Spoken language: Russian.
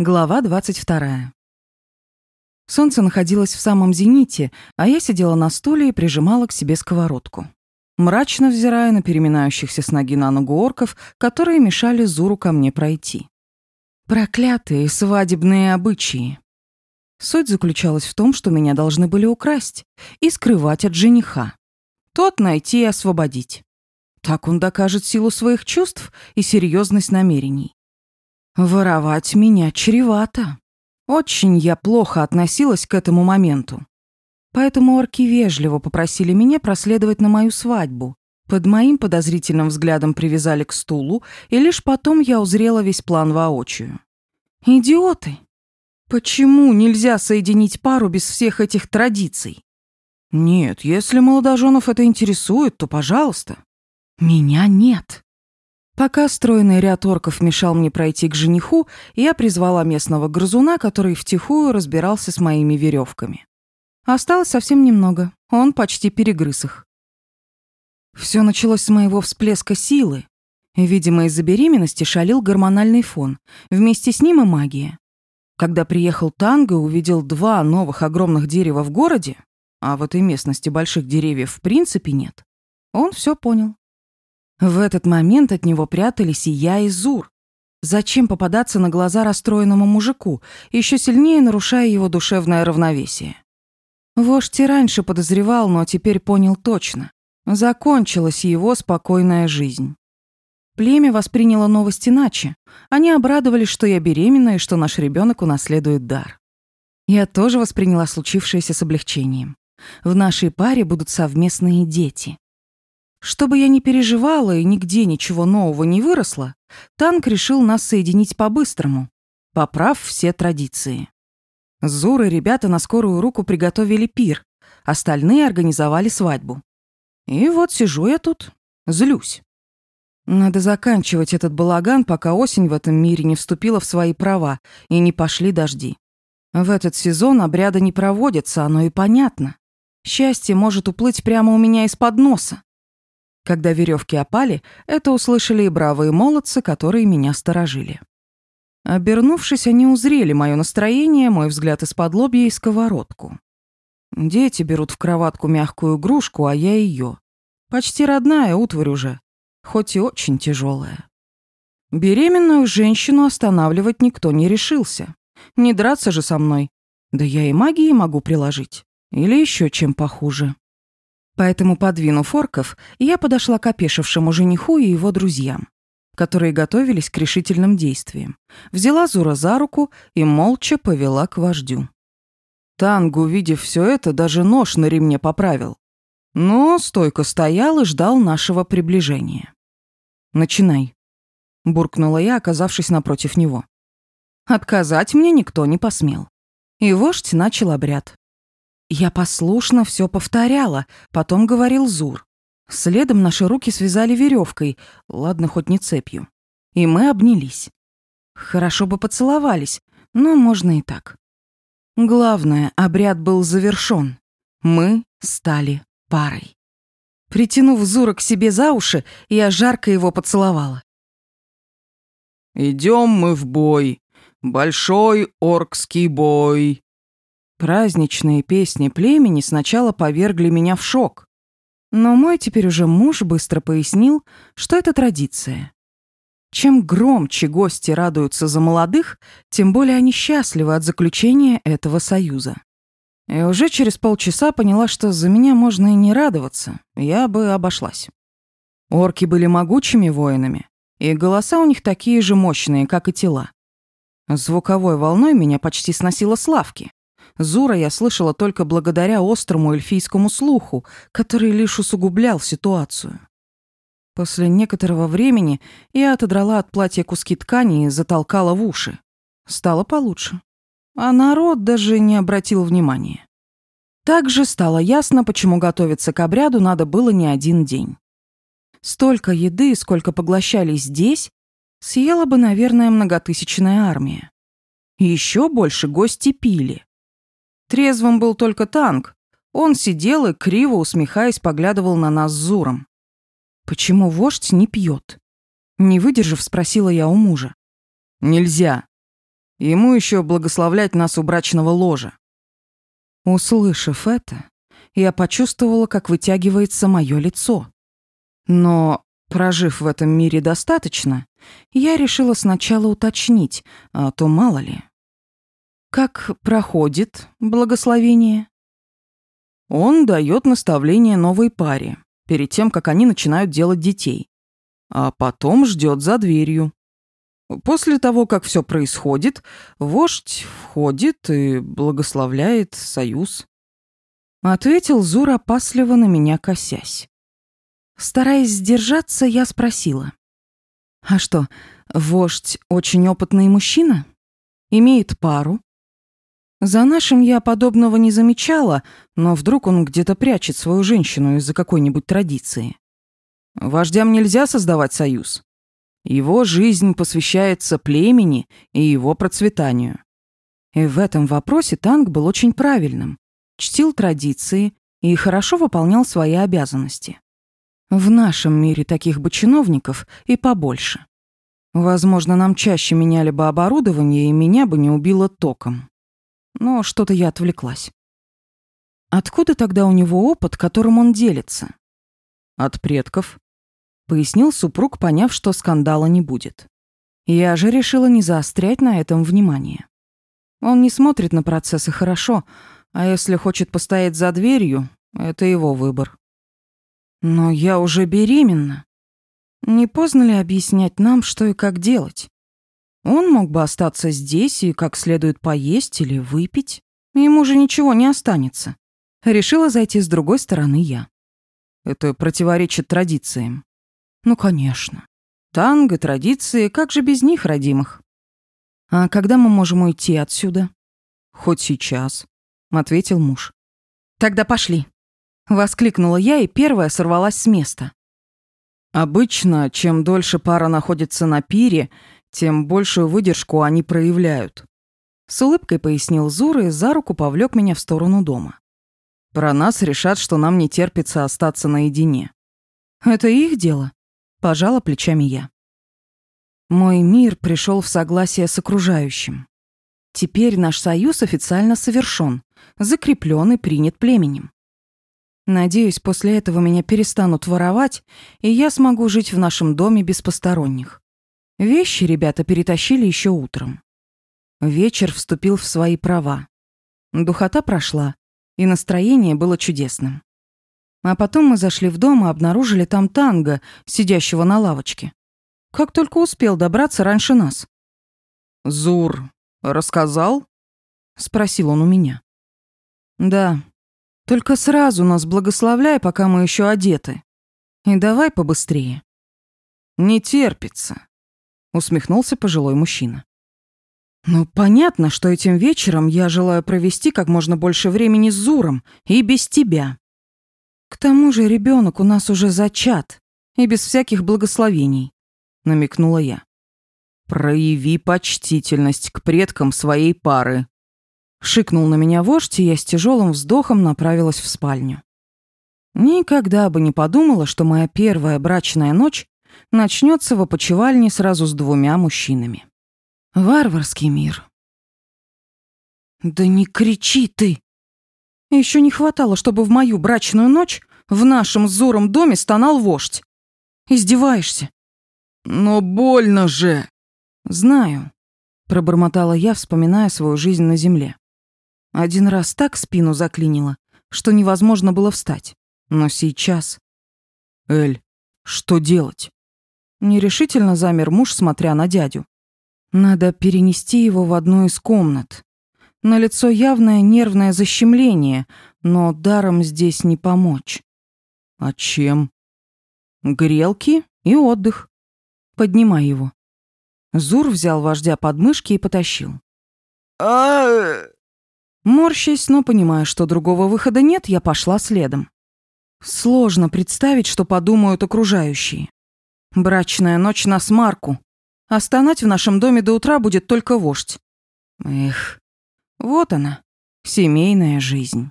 Глава 22. Солнце находилось в самом зените, а я сидела на стуле и прижимала к себе сковородку. Мрачно взирая на переминающихся с ноги на ногу орков, которые мешали Зуру ко мне пройти. Проклятые свадебные обычаи. Суть заключалась в том, что меня должны были украсть и скрывать от жениха. Тот найти и освободить. Так он докажет силу своих чувств и серьезность намерений. Воровать меня чревато. Очень я плохо относилась к этому моменту. Поэтому орки вежливо попросили меня проследовать на мою свадьбу. Под моим подозрительным взглядом привязали к стулу, и лишь потом я узрела весь план воочию. Идиоты! Почему нельзя соединить пару без всех этих традиций? Нет, если молодоженов это интересует, то пожалуйста. Меня нет. Пока стройный ряд орков мешал мне пройти к жениху, я призвала местного грызуна, который втихую разбирался с моими веревками. Осталось совсем немного, он почти перегрыз их. Все началось с моего всплеска силы. Видимо, из-за беременности шалил гормональный фон, вместе с ним и магия. Когда приехал Танго, увидел два новых огромных дерева в городе, а в этой местности больших деревьев в принципе нет. Он все понял. В этот момент от него прятались и я, и Зур. Зачем попадаться на глаза расстроенному мужику, еще сильнее нарушая его душевное равновесие? Вождь и раньше подозревал, но теперь понял точно. Закончилась его спокойная жизнь. Племя восприняло новость иначе. Они обрадовались, что я беременна и что наш ребенок унаследует дар. Я тоже восприняла случившееся с облегчением. В нашей паре будут совместные дети. Чтобы я не переживала и нигде ничего нового не выросло, Танк решил нас соединить по-быстрому, поправ все традиции. Зуры ребята на скорую руку приготовили пир, остальные организовали свадьбу. И вот сижу я тут, злюсь. Надо заканчивать этот балаган, пока осень в этом мире не вступила в свои права и не пошли дожди. В этот сезон обряда не проводятся, оно и понятно. Счастье может уплыть прямо у меня из-под носа. Когда веревки опали, это услышали и бравые молодцы, которые меня сторожили. Обернувшись, они узрели мое настроение, мой взгляд из-под лобья и сковородку. Дети берут в кроватку мягкую игрушку, а я ее. Почти родная утварь уже, хоть и очень тяжелая. Беременную женщину останавливать никто не решился. Не драться же со мной. Да я и магии могу приложить. Или еще чем похуже. Поэтому, подвинув орков, я подошла к опешившему жениху и его друзьям, которые готовились к решительным действиям. Взяла Зура за руку и молча повела к вождю. Танг, увидев все это, даже нож на ремне поправил. Но стойко стоял и ждал нашего приближения. «Начинай», — буркнула я, оказавшись напротив него. Отказать мне никто не посмел. И вождь начал обряд. Я послушно все повторяла, потом говорил Зур. Следом наши руки связали веревкой, ладно, хоть не цепью. И мы обнялись. Хорошо бы поцеловались, но можно и так. Главное, обряд был завершен. Мы стали парой. Притянув Зура к себе за уши, я жарко его поцеловала. «Идем мы в бой. Большой оркский бой», Праздничные песни племени сначала повергли меня в шок. Но мой теперь уже муж быстро пояснил, что это традиция. Чем громче гости радуются за молодых, тем более они счастливы от заключения этого союза. И уже через полчаса поняла, что за меня можно и не радоваться, я бы обошлась. Орки были могучими воинами, и голоса у них такие же мощные, как и тела. Звуковой волной меня почти сносило славки. Зура я слышала только благодаря острому эльфийскому слуху, который лишь усугублял ситуацию. После некоторого времени я отодрала от платья куски ткани и затолкала в уши. Стало получше. А народ даже не обратил внимания. Также стало ясно, почему готовиться к обряду надо было не один день. Столько еды, сколько поглощали здесь, съела бы, наверное, многотысячная армия. Еще больше гости пили. Трезвым был только танк. Он сидел и, криво усмехаясь, поглядывал на нас зуром. «Почему вождь не пьет?» Не выдержав, спросила я у мужа. «Нельзя. Ему еще благословлять нас у брачного ложа». Услышав это, я почувствовала, как вытягивается мое лицо. Но, прожив в этом мире достаточно, я решила сначала уточнить, а то мало ли. Как проходит благословение? Он дает наставление новой паре, перед тем, как они начинают делать детей. А потом ждет за дверью. После того, как все происходит, вождь входит и благословляет союз. Ответил Зур опасливо на меня косясь. Стараясь сдержаться, я спросила. «А что, вождь очень опытный мужчина? Имеет пару, за нашим я подобного не замечала, но вдруг он где-то прячет свою женщину из-за какой-нибудь традиции. Вождям нельзя создавать союз. Его жизнь посвящается племени и его процветанию. И в этом вопросе Танк был очень правильным, чтил традиции и хорошо выполнял свои обязанности. В нашем мире таких бы чиновников и побольше. Возможно, нам чаще меняли бы оборудование, и меня бы не убило током но что-то я отвлеклась. Откуда тогда у него опыт, которым он делится? От предков, пояснил супруг, поняв, что скандала не будет. Я же решила не заострять на этом внимание. Он не смотрит на процессы хорошо, а если хочет постоять за дверью, это его выбор. Но я уже беременна. Не поздно ли объяснять нам, что и как делать? Он мог бы остаться здесь и как следует поесть или выпить. Ему же ничего не останется. Решила зайти с другой стороны я. Это противоречит традициям. Ну, конечно. Танго, традиции, как же без них, родимых? А когда мы можем уйти отсюда? Хоть сейчас, ответил муж. Тогда пошли. Воскликнула я и первая сорвалась с места. Обычно, чем дольше пара находится на пире, тем большую выдержку они проявляют. С улыбкой пояснил Зур и за руку повлек меня в сторону дома. Про нас решат, что нам не терпится остаться наедине. Это их дело, пожала плечами я. Мой мир пришел в согласие с окружающим. Теперь наш союз официально совершен, закреплен и принят племенем. Надеюсь, после этого меня перестанут воровать, и я смогу жить в нашем доме без посторонних. Вещи ребята перетащили еще утром. Вечер вступил в свои права. Духота прошла, и настроение было чудесным. А потом мы зашли в дом и обнаружили там танго, сидящего на лавочке. Как только успел добраться раньше нас. «Зур, рассказал?» — спросил он у меня. «Да. Только сразу нас благословляй, пока мы еще одеты. И давай побыстрее». «Не терпится усмехнулся пожилой мужчина. «Ну, понятно, что этим вечером я желаю провести как можно больше времени с Зуром и без тебя. К тому же ребенок у нас уже зачат и без всяких благословений», — намекнула я. «Прояви почтительность к предкам своей пары», — шикнул на меня вождь, и я с тяжелым вздохом направилась в спальню. Никогда бы не подумала, что моя первая брачная ночь начнется в опочивальне сразу с двумя мужчинами. Варварский мир. Да не кричи ты! Еще не хватало, чтобы в мою брачную ночь в нашем зором доме стонал вождь. Издеваешься? Но больно же! Знаю, пробормотала я, вспоминая свою жизнь на земле. Один раз так спину заклинило, что невозможно было встать. Но сейчас... Эль, что делать? Нерешительно замер муж, смотря на дядю. Надо перенести его в одну из комнат. На лицо явное нервное защемление, но даром здесь не помочь. А чем? Грелки и отдых. Поднимай его. Зур взял вождя под мышки и потащил. А Морщась, но понимая, что другого выхода нет, я пошла следом. Сложно представить, что подумают окружающие. Брачная ночь на смарку. А стонать в нашем доме до утра будет только вождь. Эх, вот она, семейная жизнь.